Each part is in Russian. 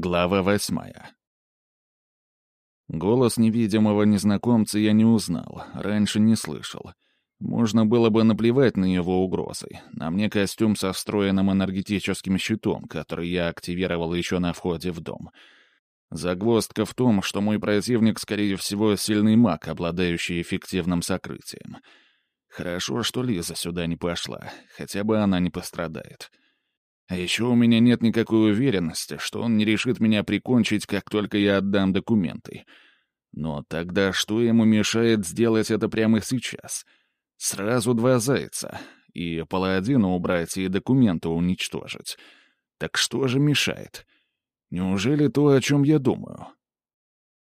Глава восьмая. Голос невидимого незнакомца я не узнал, раньше не слышал. Можно было бы наплевать на его угрозы. На мне костюм со встроенным энергетическим щитом, который я активировал еще на входе в дом. Загвоздка в том, что мой противник, скорее всего, сильный маг, обладающий эффективным сокрытием. Хорошо, что Лиза сюда не пошла, хотя бы она не пострадает. — а еще у меня нет никакой уверенности, что он не решит меня прикончить, как только я отдам документы. Но тогда что ему мешает сделать это прямо сейчас? Сразу два зайца. И паладина убрать, и документы уничтожить. Так что же мешает? Неужели то, о чем я думаю?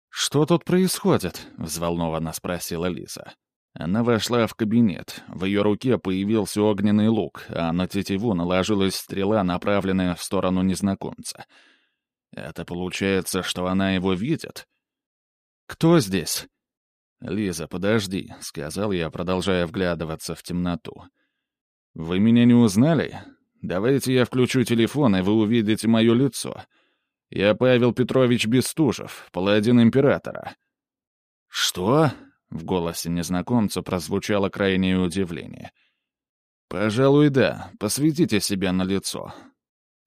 «Что тут происходит?» — взволнованно спросила Лиза. Она вошла в кабинет. В ее руке появился огненный лук, а на тетиву наложилась стрела, направленная в сторону незнакомца. Это получается, что она его видит? «Кто здесь?» «Лиза, подожди», — сказал я, продолжая вглядываться в темноту. «Вы меня не узнали? Давайте я включу телефон, и вы увидите мое лицо. Я Павел Петрович Бестужев, паладин императора». «Что?» В голосе незнакомца прозвучало крайнее удивление. «Пожалуй, да. Посветите себя на лицо.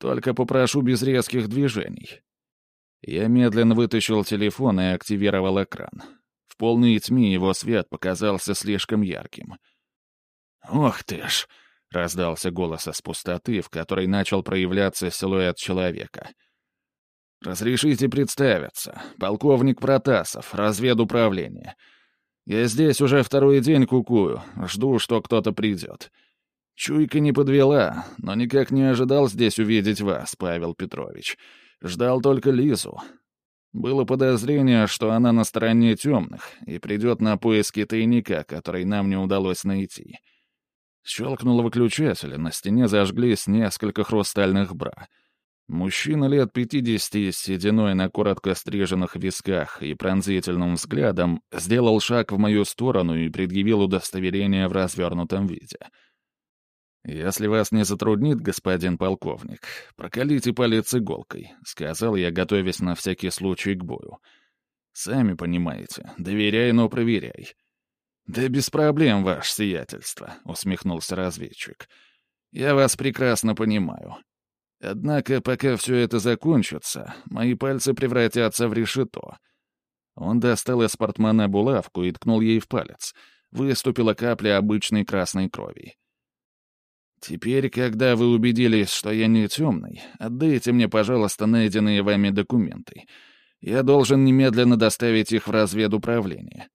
Только попрошу без резких движений». Я медленно вытащил телефон и активировал экран. В полной тьме его свет показался слишком ярким. «Ох ты ж!» — раздался голос из пустоты, в которой начал проявляться силуэт человека. «Разрешите представиться. Полковник Протасов, разведуправление. Я здесь уже второй день кукую, жду, что кто-то придет. Чуйка не подвела, но никак не ожидал здесь увидеть вас, Павел Петрович. Ждал только Лизу. Было подозрение, что она на стороне темных и придет на поиски тайника, который нам не удалось найти. Щелкнул выключатель, на стене зажглись несколько хрустальных бра — Мужчина лет пятидесяти с сединой на коротко стриженных висках и пронзительным взглядом сделал шаг в мою сторону и предъявил удостоверение в развернутом виде. «Если вас не затруднит, господин полковник, прокалите палец иголкой», — сказал я, готовясь на всякий случай к бою. «Сами понимаете, доверяй, но проверяй». «Да без проблем, ваше сиятельство», — усмехнулся разведчик. «Я вас прекрасно понимаю. Однако, пока все это закончится, мои пальцы превратятся в решето. Он достал из портмона булавку и ткнул ей в палец. Выступила капля обычной красной крови. «Теперь, когда вы убедились, что я не темный, отдайте мне, пожалуйста, найденные вами документы. Я должен немедленно доставить их в разведуправление».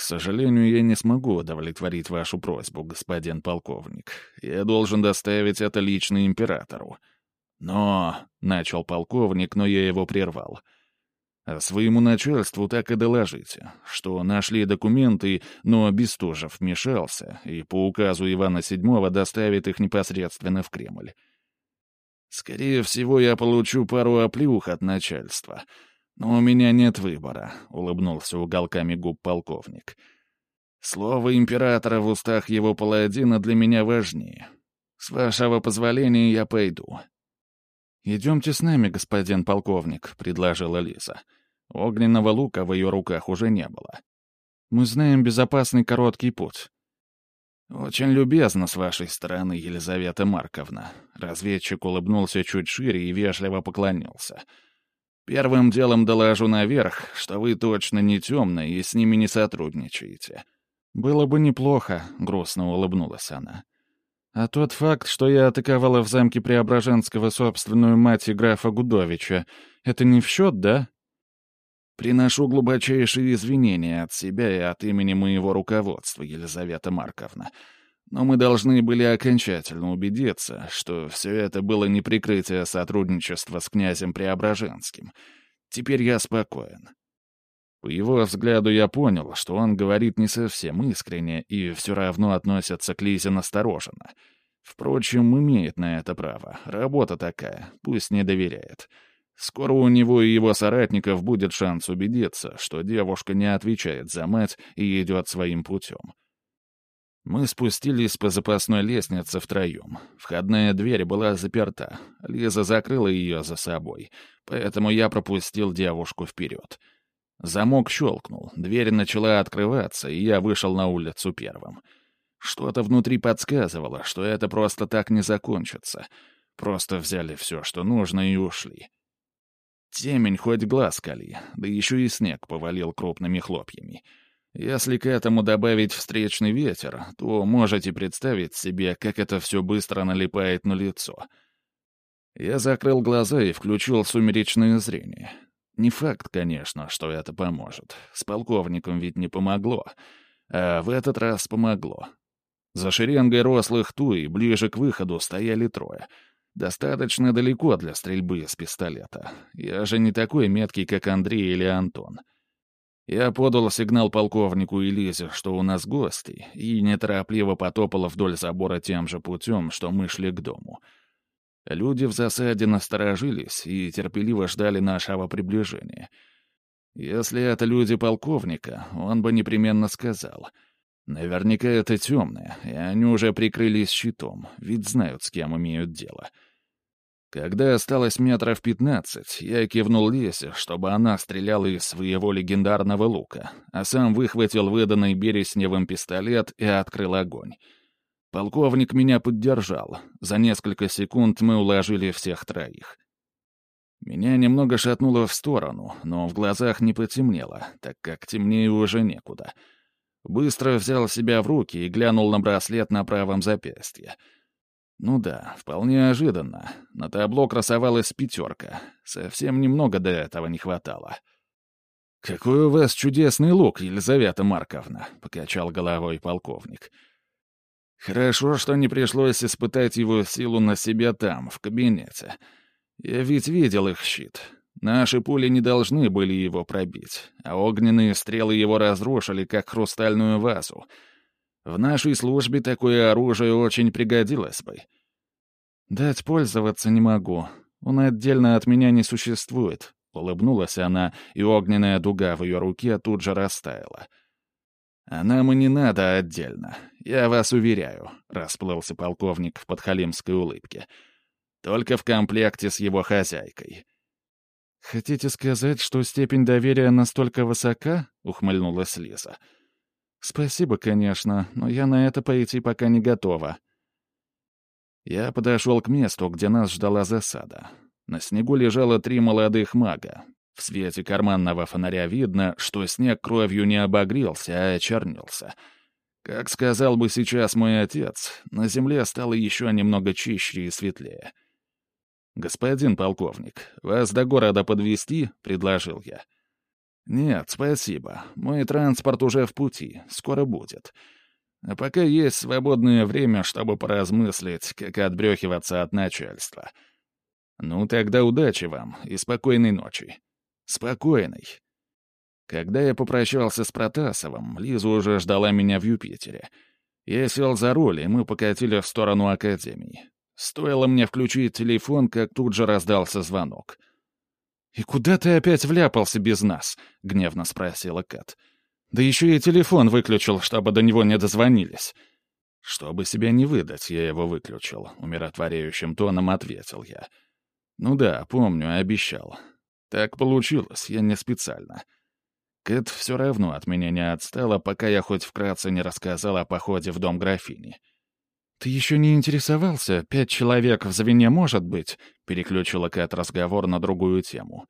«К сожалению, я не смогу удовлетворить вашу просьбу, господин полковник. Я должен доставить это лично императору». «Но...» — начал полковник, но я его прервал. «А своему начальству так и доложите, что нашли документы, но Бестужев вмешался и по указу Ивана VII доставит их непосредственно в Кремль. Скорее всего, я получу пару оплюх от начальства». «Но у меня нет выбора», — улыбнулся уголками губ полковник. «Слово императора в устах его паладина для меня важнее. С вашего позволения я пойду». «Идемте с нами, господин полковник», — предложила Лиза. Огненного лука в ее руках уже не было. «Мы знаем безопасный короткий путь». «Очень любезно с вашей стороны, Елизавета Марковна». Разведчик улыбнулся чуть шире и вежливо поклонился — Первым делом доложу наверх, что вы точно не темные и с ними не сотрудничаете». «Было бы неплохо», — грустно улыбнулась она. «А тот факт, что я атаковала в замке Преображенского собственную мать и графа Гудовича, это не в счет, да?» «Приношу глубочайшие извинения от себя и от имени моего руководства, Елизавета Марковна. Но мы должны были окончательно убедиться, что все это было не прикрытие сотрудничества с князем Преображенским. Теперь я спокоен. По его взгляду я понял, что он говорит не совсем искренне и все равно относится к Лизе настороженно. Впрочем, имеет на это право. Работа такая, пусть не доверяет. Скоро у него и его соратников будет шанс убедиться, что девушка не отвечает за мать и идет своим путем. Мы спустились по запасной лестнице втроем. Входная дверь была заперта. Лиза закрыла ее за собой, поэтому я пропустил девушку вперед. Замок щелкнул, дверь начала открываться, и я вышел на улицу первым. Что-то внутри подсказывало, что это просто так не закончится. Просто взяли все, что нужно, и ушли. Темень хоть глаз кали, да еще и снег повалил крупными хлопьями — если к этому добавить встречный ветер, то можете представить себе, как это все быстро налипает на лицо. Я закрыл глаза и включил сумеречное зрение. Не факт, конечно, что это поможет. С полковником ведь не помогло. А в этот раз помогло. За шеренгой рослых туи ближе к выходу стояли трое. Достаточно далеко для стрельбы из пистолета. Я же не такой меткий, как Андрей или Антон. Я подал сигнал полковнику и Лизе, что у нас гости, и неторопливо потопала вдоль забора тем же путем, что мы шли к дому. Люди в засаде насторожились и терпеливо ждали нашего приближения. Если это люди полковника, он бы непременно сказал. Наверняка это темные, и они уже прикрылись щитом, ведь знают, с кем имеют дело. — когда осталось метров пятнадцать, я кивнул Лесе, чтобы она стреляла из своего легендарного лука, а сам выхватил выданный Бересневым пистолет и открыл огонь. Полковник меня поддержал. За несколько секунд мы уложили всех троих. Меня немного шатнуло в сторону, но в глазах не потемнело, так как темнее уже некуда. Быстро взял себя в руки и глянул на браслет на правом запястье — ну да, вполне ожиданно. На табло красовалась пятерка. Совсем немного до этого не хватало. «Какой у вас чудесный лук, Елизавета Марковна!» — покачал головой полковник. «Хорошо, что не пришлось испытать его силу на себе там, в кабинете. Я ведь видел их щит. Наши пули не должны были его пробить, а огненные стрелы его разрушили, как хрустальную вазу — в нашей службе такое оружие очень пригодилось бы. Дать пользоваться не могу. Он отдельно от меня не существует. Улыбнулась она, и огненная дуга в ее руке тут же растаяла. «А нам и не надо отдельно, я вас уверяю», — расплылся полковник в подхалимской улыбке. «Только в комплекте с его хозяйкой». «Хотите сказать, что степень доверия настолько высока?» — ухмыльнулась Лиза. — «Спасибо, конечно, но я на это пойти пока не готова». Я подошел к месту, где нас ждала засада. На снегу лежало три молодых мага. В свете карманного фонаря видно, что снег кровью не обогрелся, а очернился. Как сказал бы сейчас мой отец, на земле стало еще немного чище и светлее. «Господин полковник, вас до города подвести? предложил я. — «Нет, спасибо. Мой транспорт уже в пути. Скоро будет. А пока есть свободное время, чтобы поразмыслить, как отбрехиваться от начальства. Ну, тогда удачи вам и спокойной ночи. Спокойной». Когда я попрощался с Протасовым, Лиза уже ждала меня в Юпитере. Я сел за руль, и мы покатили в сторону Академии. Стоило мне включить телефон, как тут же раздался звонок — «И куда ты опять вляпался без нас?» — гневно спросила Кэт. «Да еще и телефон выключил, чтобы до него не дозвонились». «Чтобы себя не выдать, я его выключил», — умиротворяющим тоном ответил я. «Ну да, помню, обещал. Так получилось, я не специально». Кэт все равно от меня не отстала, пока я хоть вкратце не рассказал о походе в дом графини. «Ты еще не интересовался? Пять человек в звене может быть?» — переключила Кэт разговор на другую тему.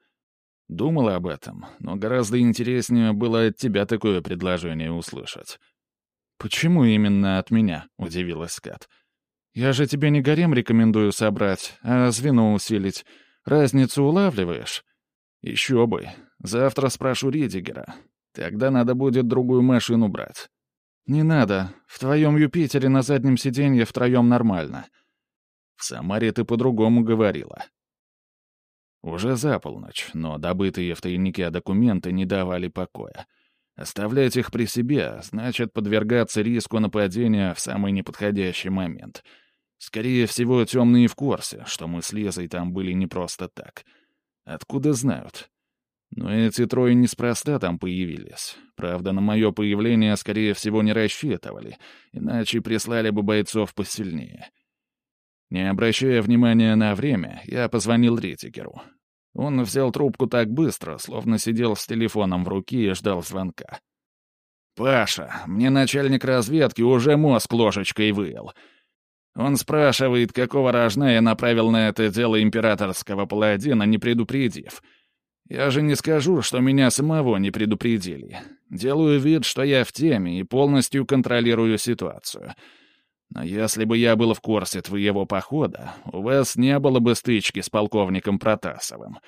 Думала об этом, но гораздо интереснее было от тебя такое предложение услышать. «Почему именно от меня?» — удивилась Кэт. «Я же тебе не гарем рекомендую собрать, а звено усилить. Разницу улавливаешь?» «Еще бы. Завтра спрошу Ридигера. Тогда надо будет другую машину брать». «Не надо. В твоем Юпитере на заднем сиденье втроем нормально». «В Самаре ты по-другому говорила». Уже за полночь, но добытые в тайнике документы не давали покоя. Оставлять их при себе значит подвергаться риску нападения в самый неподходящий момент. Скорее всего, темные в курсе, что мы с Лизой там были не просто так. Откуда знают? Но эти трое неспроста там появились. Правда, на мое появление, скорее всего, не рассчитывали, иначе прислали бы бойцов посильнее. Не обращая внимания на время, я позвонил Ритигеру. Он взял трубку так быстро, словно сидел с телефоном в руке и ждал звонка. «Паша, мне начальник разведки уже мозг ложечкой выел. Он спрашивает, какого рожна я направил на это дело императорского паладина, не предупредив. Я же не скажу, что меня самого не предупредили. Делаю вид, что я в теме и полностью контролирую ситуацию. Но если бы я был в курсе твоего похода, у вас не было бы стычки с полковником Протасовым.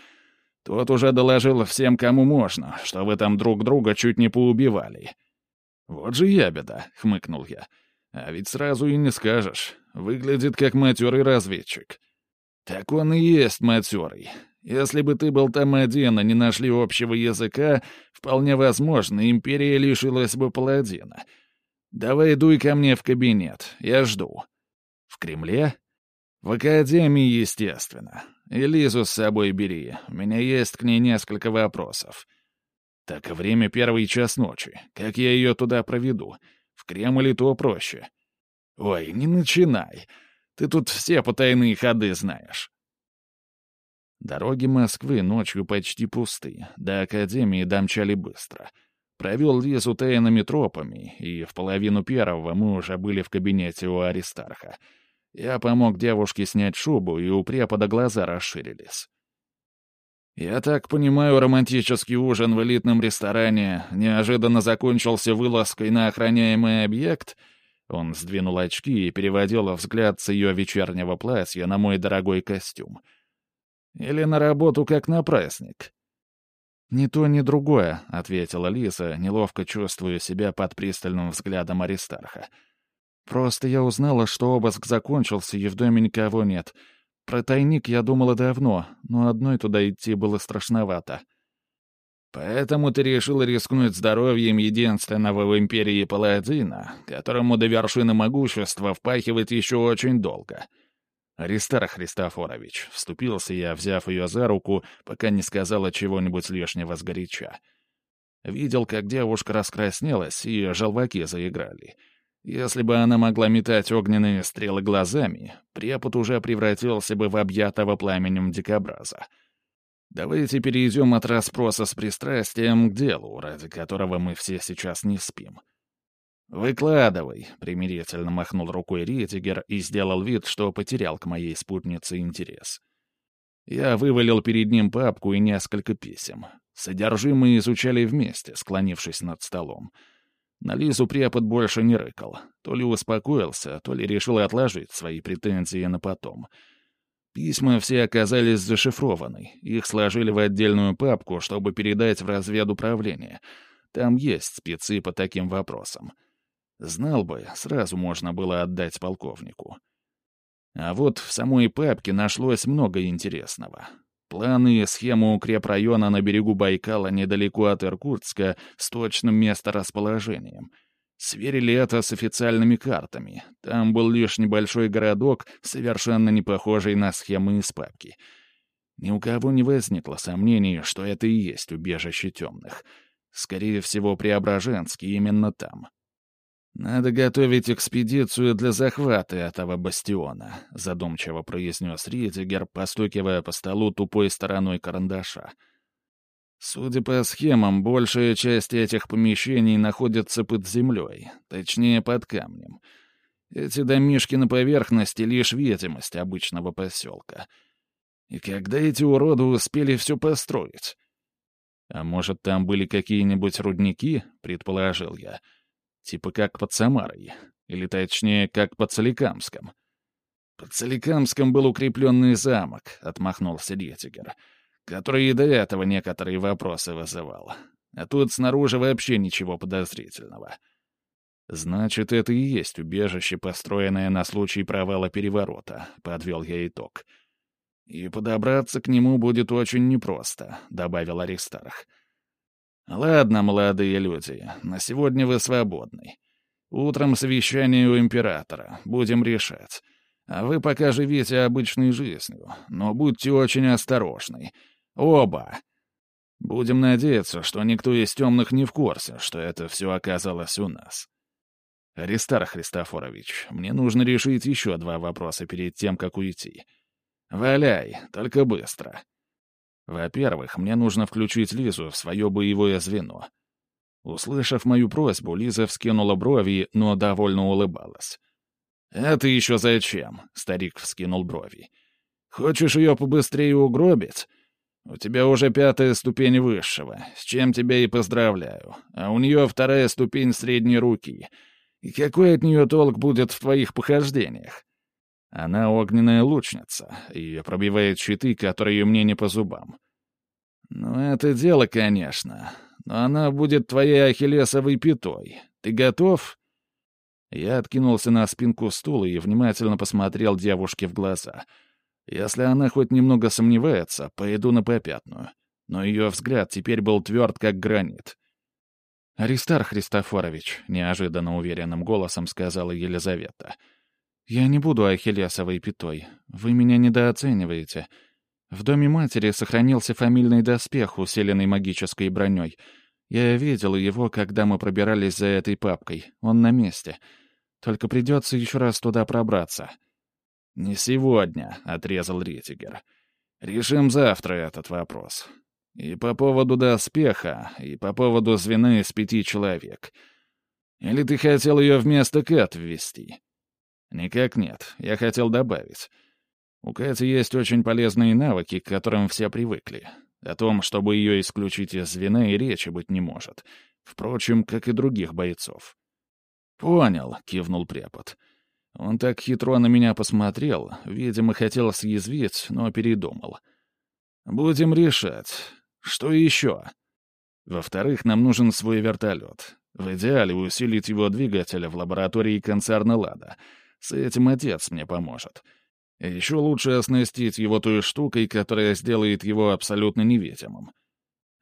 Тот уже доложил всем, кому можно, что вы там друг друга чуть не поубивали. «Вот же ябеда», — хмыкнул я. «А ведь сразу и не скажешь. Выглядит как матерый разведчик». «Так он и есть матерый. Если бы ты был там один, и не нашли общего языка, вполне возможно, империя лишилась бы паладина. Давай дуй ко мне в кабинет, я жду. В Кремле? В Академии, естественно. И Лизу с собой бери, у меня есть к ней несколько вопросов. Так время первый час ночи. Как я ее туда проведу? В Кремль и то проще. Ой, не начинай. Ты тут все потайные ходы знаешь. Дороги Москвы ночью почти пусты, до Академии домчали быстро. Провел Лизу тайными тропами, и в половину первого мы уже были в кабинете у Аристарха. Я помог девушке снять шубу, и у препода глаза расширились. «Я так понимаю, романтический ужин в элитном ресторане неожиданно закончился вылазкой на охраняемый объект?» Он сдвинул очки и переводил взгляд с ее вечернего платья на мой дорогой костюм — или на работу, как на праздник?» «Ни то, ни другое», — ответила Лиза, неловко чувствуя себя под пристальным взглядом Аристарха. «Просто я узнала, что обыск закончился, и в доме никого нет. Про тайник я думала давно, но одной туда идти было страшновато». «Поэтому ты решил рискнуть здоровьем единственного в Империи паладина, которому до вершины могущества впахивать еще очень долго», «Аристар Христофорович», — вступился я, взяв ее за руку, пока не сказала чего-нибудь лишнего сгоряча. Видел, как девушка раскраснелась, и желваки заиграли. Если бы она могла метать огненные стрелы глазами, препод уже превратился бы в объятого пламенем дикобраза. Давайте перейдем от расспроса с пристрастием к делу, ради которого мы все сейчас не спим. «Выкладывай», — примирительно махнул рукой Ритигер и сделал вид, что потерял к моей спутнице интерес. Я вывалил перед ним папку и несколько писем. Содержимое изучали вместе, склонившись над столом. На Лизу препод больше не рыкал. То ли успокоился, то ли решил отложить свои претензии на потом. Письма все оказались зашифрованы. Их сложили в отдельную папку, чтобы передать в разведуправление. Там есть спецы по таким вопросам. Знал бы, сразу можно было отдать полковнику. А вот в самой папке нашлось много интересного. Планы схему укрепрайона на берегу Байкала недалеко от Иркутска с точным месторасположением. Сверили это с официальными картами. Там был лишь небольшой городок, совершенно не похожий на схемы из папки. Ни у кого не возникло сомнений, что это и есть убежище темных. Скорее всего, Преображенский именно там. «Надо готовить экспедицию для захвата этого бастиона», — задумчиво произнес Ридигер, постукивая по столу тупой стороной карандаша. «Судя по схемам, большая часть этих помещений находится под землей, точнее, под камнем. Эти домишки на поверхности — лишь видимость обычного поселка. И когда эти уроды успели все построить? А может, там были какие-нибудь рудники, предположил я. — Типа как под Самарой. Или точнее, как под Соликамском. «Под Соликамском был укрепленный замок», — отмахнулся Летигер, который и до этого некоторые вопросы вызывал. А тут снаружи вообще ничего подозрительного. «Значит, это и есть убежище, построенное на случай провала переворота», — подвел я итог. «И подобраться к нему будет очень непросто», — добавил Аристарх. «Ладно, молодые люди, на сегодня вы свободны. Утром совещание у императора, будем решать. А вы пока живите обычной жизнью, но будьте очень осторожны. Оба!» Будем надеяться, что никто из темных не в курсе, что это все оказалось у нас. Аристар Христофорович, мне нужно решить еще два вопроса перед тем, как уйти. Валяй, только быстро. Во-первых, мне нужно включить Лизу в свое боевое звено. Услышав мою просьбу, Лиза вскинула брови, но довольно улыбалась. «Это еще зачем?» — старик вскинул брови. «Хочешь ее побыстрее угробить? У тебя уже пятая ступень высшего, с чем тебя и поздравляю. А у нее вторая ступень средней руки. И какой от нее толк будет в твоих похождениях? Она огненная лучница и пробивает щиты, которые мне не по зубам. Ну, это дело, конечно, но она будет твоей ахиллесовой пятой. Ты готов?» Я откинулся на спинку стула и внимательно посмотрел девушке в глаза. Если она хоть немного сомневается, пойду на попятную. Но ее взгляд теперь был тверд, как гранит. «Аристар Христофорович», — неожиданно уверенным голосом сказала Елизавета, — «Я не буду Ахиллесовой пятой. Вы меня недооцениваете. В доме матери сохранился фамильный доспех, усиленный магической броней. Я видел его, когда мы пробирались за этой папкой. Он на месте. Только придется еще раз туда пробраться». «Не сегодня», — отрезал Ритигер. «Решим завтра этот вопрос. И по поводу доспеха, и по поводу звена из пяти человек. Или ты хотел ее вместо Кэт ввести?» «Никак нет. Я хотел добавить. У Кэти есть очень полезные навыки, к которым все привыкли. О том, чтобы ее исключить из звена, и речи быть не может. Впрочем, как и других бойцов. «Понял», — кивнул препод. Он так хитро на меня посмотрел, видимо, хотел съязвить, но передумал. «Будем решать. Что еще?» «Во-вторых, нам нужен свой вертолет. В идеале усилить его двигателя в лаборатории концерна «Лада». С этим отец мне поможет. Еще лучше оснастить его той штукой, которая сделает его абсолютно невидимым.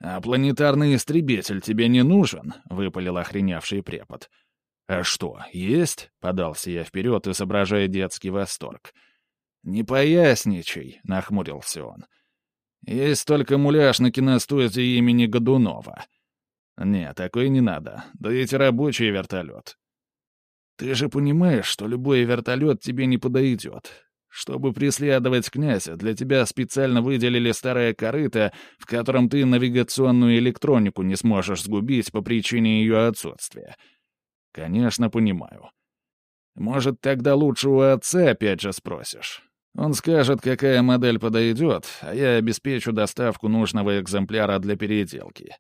«А планетарный истребитель тебе не нужен?» — выпалил охреневший препод. «А что, есть?» — подался я вперед, изображая детский восторг. «Не поясничай», — нахмурился он. «Есть только муляж на киностудии имени Годунова». «Не, такой не надо. Да ведь рабочий вертолет. Ты же понимаешь, что любой вертолет тебе не подойдет. Чтобы преследовать князя, для тебя специально выделили старое корыто, в котором ты навигационную электронику не сможешь сгубить по причине ее отсутствия. Конечно, понимаю. Может, тогда лучше у отца опять же спросишь. Он скажет, какая модель подойдет, а я обеспечу доставку нужного экземпляра для переделки.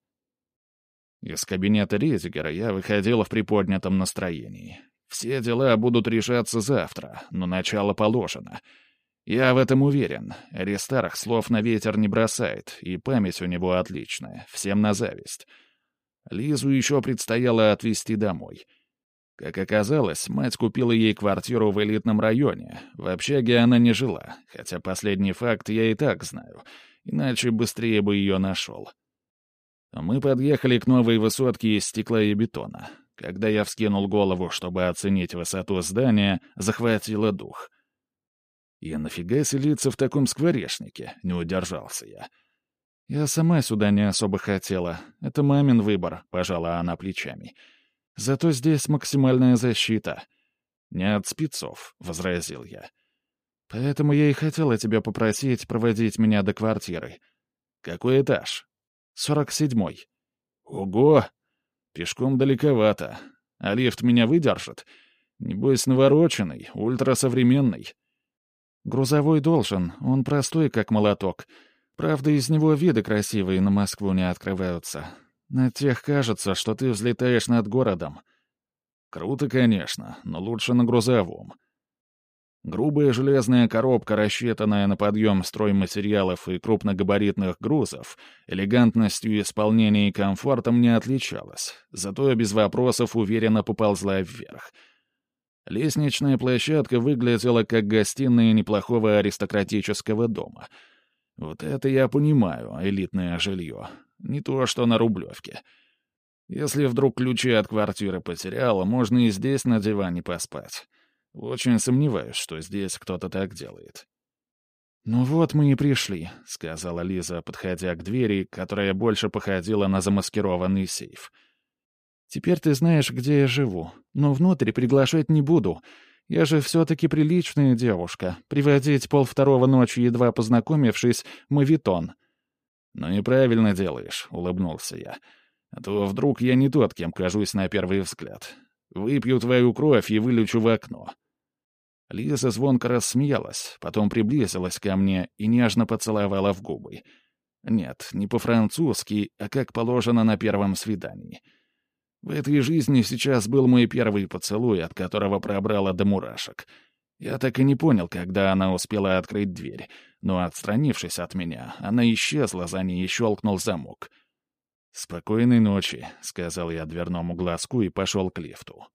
Из кабинета Ризигера я выходил в приподнятом настроении. Все дела будут решаться завтра, но начало положено. Я в этом уверен. Аристарх слов на ветер не бросает, и память у него отличная, всем на зависть. Лизу еще предстояло отвезти домой. Как оказалось, мать купила ей квартиру в элитном районе. В общаге она не жила, хотя последний факт я и так знаю, иначе быстрее бы ее нашел. Мы подъехали к новой высотке из стекла и бетона. Когда я вскинул голову, чтобы оценить высоту здания, захватило дух. «И нафига селиться в таком скворечнике?» — не удержался я. «Я сама сюда не особо хотела. Это мамин выбор», — пожала она плечами. «Зато здесь максимальная защита». «Не от спецов», — возразил я. «Поэтому я и хотела тебя попросить проводить меня до квартиры». «Какой этаж?» «Сорок седьмой». «Ого! Пешком далековато. А лифт меня выдержит? Небось, навороченный, ультрасовременный. Грузовой должен, он простой, как молоток. Правда, из него виды красивые на Москву не открываются. На тех кажется, что ты взлетаешь над городом. Круто, конечно, но лучше на грузовом. Грубая железная коробка, рассчитанная на подъем стройматериалов и крупногабаритных грузов, элегантностью исполнения и комфортом не отличалась, зато без вопросов уверенно поползла вверх. Лестничная площадка выглядела как гостиная неплохого аристократического дома. Вот это я понимаю, элитное жилье. Не то, что на Рублевке. Если вдруг ключи от квартиры потеряла, можно и здесь на диване поспать. Очень сомневаюсь, что здесь кто-то так делает. «Ну вот мы и пришли», — сказала Лиза, подходя к двери, которая больше походила на замаскированный сейф. «Теперь ты знаешь, где я живу, но внутрь приглашать не буду. Я же все-таки приличная девушка. Приводить полвторого ночи, едва познакомившись, мавитон». «Ну и правильно делаешь», — улыбнулся я. «А то вдруг я не тот, кем кажусь на первый взгляд. Выпью твою кровь и вылечу в окно». Лиза звонко рассмеялась, потом приблизилась ко мне и нежно поцеловала в губы. Нет, не по-французски, а как положено на первом свидании. В этой жизни сейчас был мой первый поцелуй, от которого пробрала до мурашек. Я так и не понял, когда она успела открыть дверь, но, отстранившись от меня, она исчезла за ней и щелкнул замок. «Спокойной ночи», — сказал я дверному глазку и пошел к лифту.